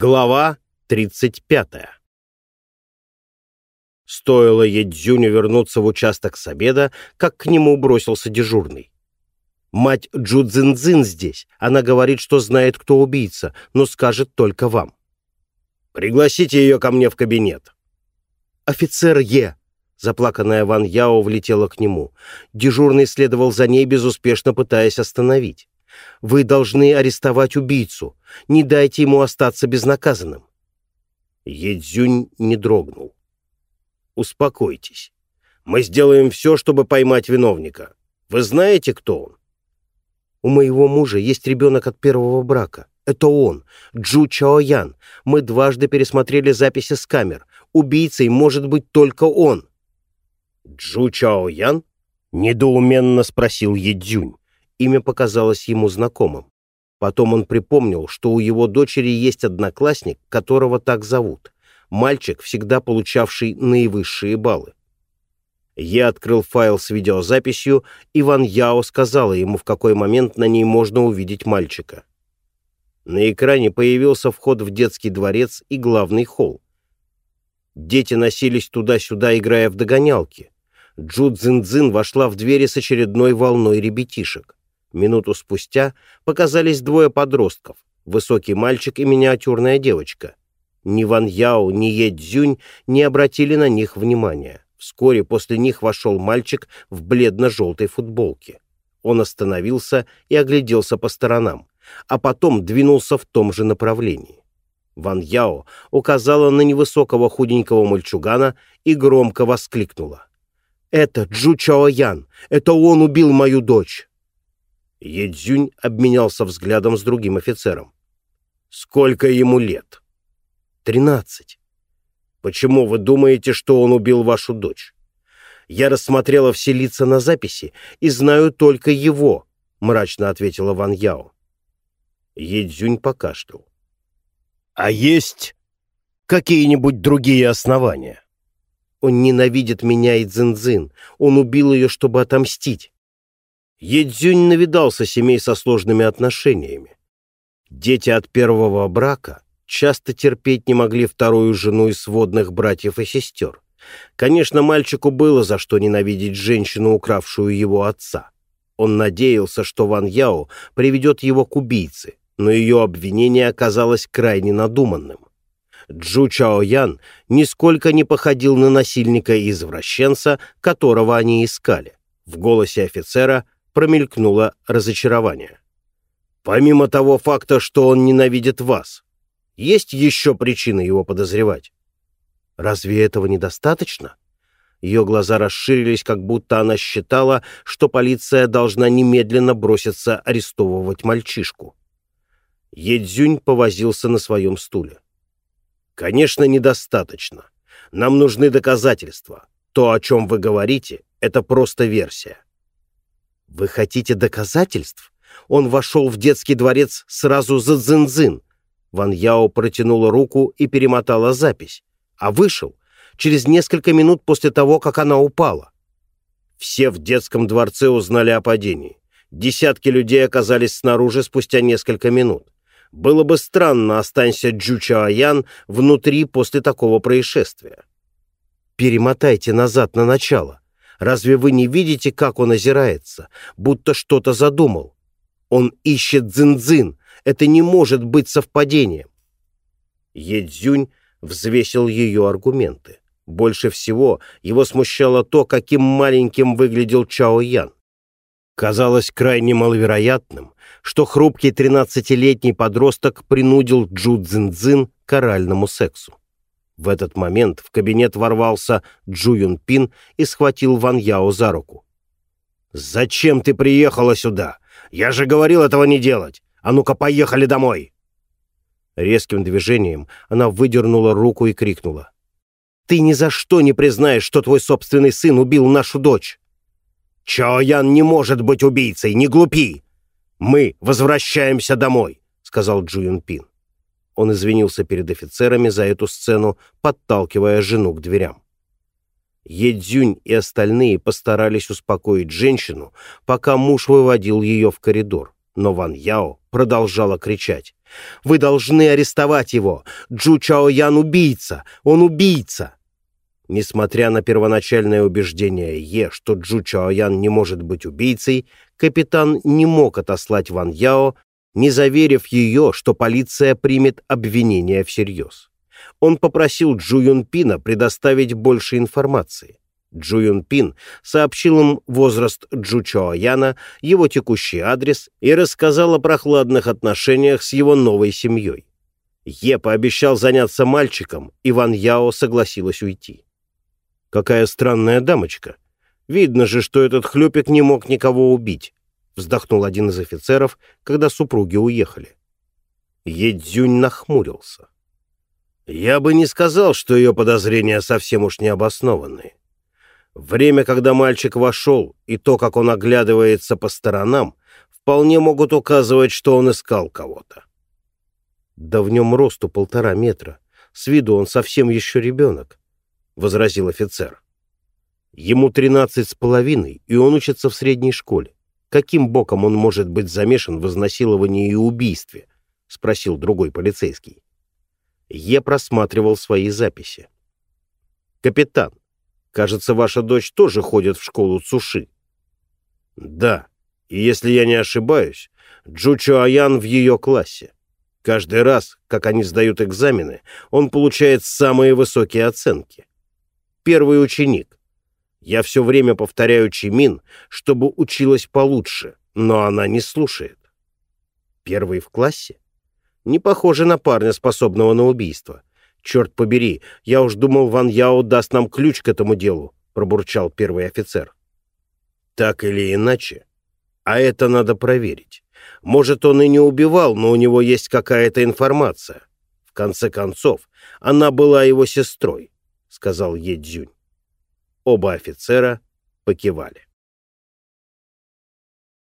Глава 35. Стоило Едзюню вернуться в участок с обеда, как к нему бросился дежурный. «Мать Джудзинзин здесь. Она говорит, что знает, кто убийца, но скажет только вам. Пригласите ее ко мне в кабинет». «Офицер Е!» Заплаканная Ван Яо влетела к нему. Дежурный следовал за ней, безуспешно пытаясь остановить. Вы должны арестовать убийцу. Не дайте ему остаться безнаказанным. Едзюнь не дрогнул. Успокойтесь. Мы сделаем все, чтобы поймать виновника. Вы знаете, кто он? У моего мужа есть ребенок от первого брака. Это он, Джу Чаоян. Мы дважды пересмотрели записи с камер. Убийцей может быть только он. Джу Чаоян? Недоуменно спросил Едзюнь. Имя показалось ему знакомым. Потом он припомнил, что у его дочери есть одноклассник, которого так зовут. Мальчик, всегда получавший наивысшие баллы. Я открыл файл с видеозаписью, и Ван Яо сказала ему, в какой момент на ней можно увидеть мальчика. На экране появился вход в детский дворец и главный холл. Дети носились туда-сюда, играя в догонялки. Джу Цзин вошла в двери с очередной волной ребятишек. Минуту спустя показались двое подростков, высокий мальчик и миниатюрная девочка. Ни Ван Яо, ни Е Цзюнь не обратили на них внимания. Вскоре после них вошел мальчик в бледно-желтой футболке. Он остановился и огляделся по сторонам, а потом двинулся в том же направлении. Ван Яо указала на невысокого худенького мальчугана и громко воскликнула. «Это Джу Чао Ян! Это он убил мою дочь!» Едзюнь обменялся взглядом с другим офицером. «Сколько ему лет?» «Тринадцать». «Почему вы думаете, что он убил вашу дочь?» «Я рассмотрела все лица на записи и знаю только его», — мрачно ответила Ван Яо. Едзюнь покашлял. «А есть какие-нибудь другие основания?» «Он ненавидит меня и Цзиньцзин. Он убил ее, чтобы отомстить. Едзюнь навидался семей со сложными отношениями. Дети от первого брака часто терпеть не могли вторую жену из сводных братьев и сестер. Конечно, мальчику было за что ненавидеть женщину, укравшую его отца. Он надеялся, что Ван Яо приведет его к убийце, но ее обвинение оказалось крайне надуманным. Джу Чао Ян нисколько не походил на насильника и извращенца, которого они искали. В голосе офицера – промелькнуло разочарование. Помимо того факта, что он ненавидит вас, есть еще причины его подозревать. Разве этого недостаточно? Ее глаза расширились, как будто она считала, что полиция должна немедленно броситься арестовывать мальчишку. Едзюнь повозился на своем стуле. «Конечно, недостаточно. Нам нужны доказательства. То, о чем вы говорите, это просто версия. «Вы хотите доказательств?» Он вошел в детский дворец сразу за Цзиньцзин. Ван Яо протянула руку и перемотала запись, а вышел через несколько минут после того, как она упала. Все в детском дворце узнали о падении. Десятки людей оказались снаружи спустя несколько минут. Было бы странно, останься Джу Чаоян внутри после такого происшествия. Перемотайте назад на начало. Разве вы не видите, как он озирается, будто что-то задумал? Он ищет дзин-дзин. Это не может быть совпадением. Едзюнь взвесил ее аргументы. Больше всего его смущало то, каким маленьким выглядел Чао Ян. Казалось крайне маловероятным, что хрупкий тринадцатилетний подросток принудил Джу Цзин-Цзин к оральному сексу. В этот момент в кабинет ворвался Джу Юн Пин и схватил Ван Яо за руку. «Зачем ты приехала сюда? Я же говорил этого не делать! А ну-ка, поехали домой!» Резким движением она выдернула руку и крикнула. «Ты ни за что не признаешь, что твой собственный сын убил нашу дочь!» «Чо Ян не может быть убийцей, не глупи! Мы возвращаемся домой!» — сказал Джу Юн Пин. Он извинился перед офицерами за эту сцену, подталкивая жену к дверям. Едзюнь и остальные постарались успокоить женщину, пока муж выводил ее в коридор, но Ван Яо продолжала кричать. Вы должны арестовать его. Джу Чаоян убийца. Он убийца. Несмотря на первоначальное убеждение Е, что Джу Чаоян не может быть убийцей, капитан не мог отослать Ван Яо, не заверив ее, что полиция примет обвинение всерьез. Он попросил Джу Юнпина предоставить больше информации. Джу Юнпин сообщил им возраст Джу Чаояна, его текущий адрес и рассказал о прохладных отношениях с его новой семьей. Е пообещал заняться мальчиком, и Ван Яо согласилась уйти. Какая странная дамочка. Видно же, что этот хлюпик не мог никого убить, вздохнул один из офицеров, когда супруги уехали. Едзюнь нахмурился. Я бы не сказал, что ее подозрения совсем уж необоснованные. Время, когда мальчик вошел, и то, как он оглядывается по сторонам, вполне могут указывать, что он искал кого-то. Да в нем росту полтора метра. С виду он совсем еще ребенок возразил офицер. Ему тринадцать с половиной, и он учится в средней школе. Каким боком он может быть замешан в изнасиловании и убийстве? Спросил другой полицейский. Е просматривал свои записи. «Капитан, кажется, ваша дочь тоже ходит в школу Цуши». «Да, и если я не ошибаюсь, Джучо Аян в ее классе. Каждый раз, как они сдают экзамены, он получает самые высокие оценки первый ученик. Я все время повторяю Чимин, чтобы училась получше, но она не слушает. Первый в классе? Не похоже на парня, способного на убийство. Черт побери, я уж думал, Ван Яо даст нам ключ к этому делу, пробурчал первый офицер. Так или иначе, а это надо проверить. Может, он и не убивал, но у него есть какая-то информация. В конце концов, она была его сестрой. — сказал Едзюнь. Оба офицера покивали.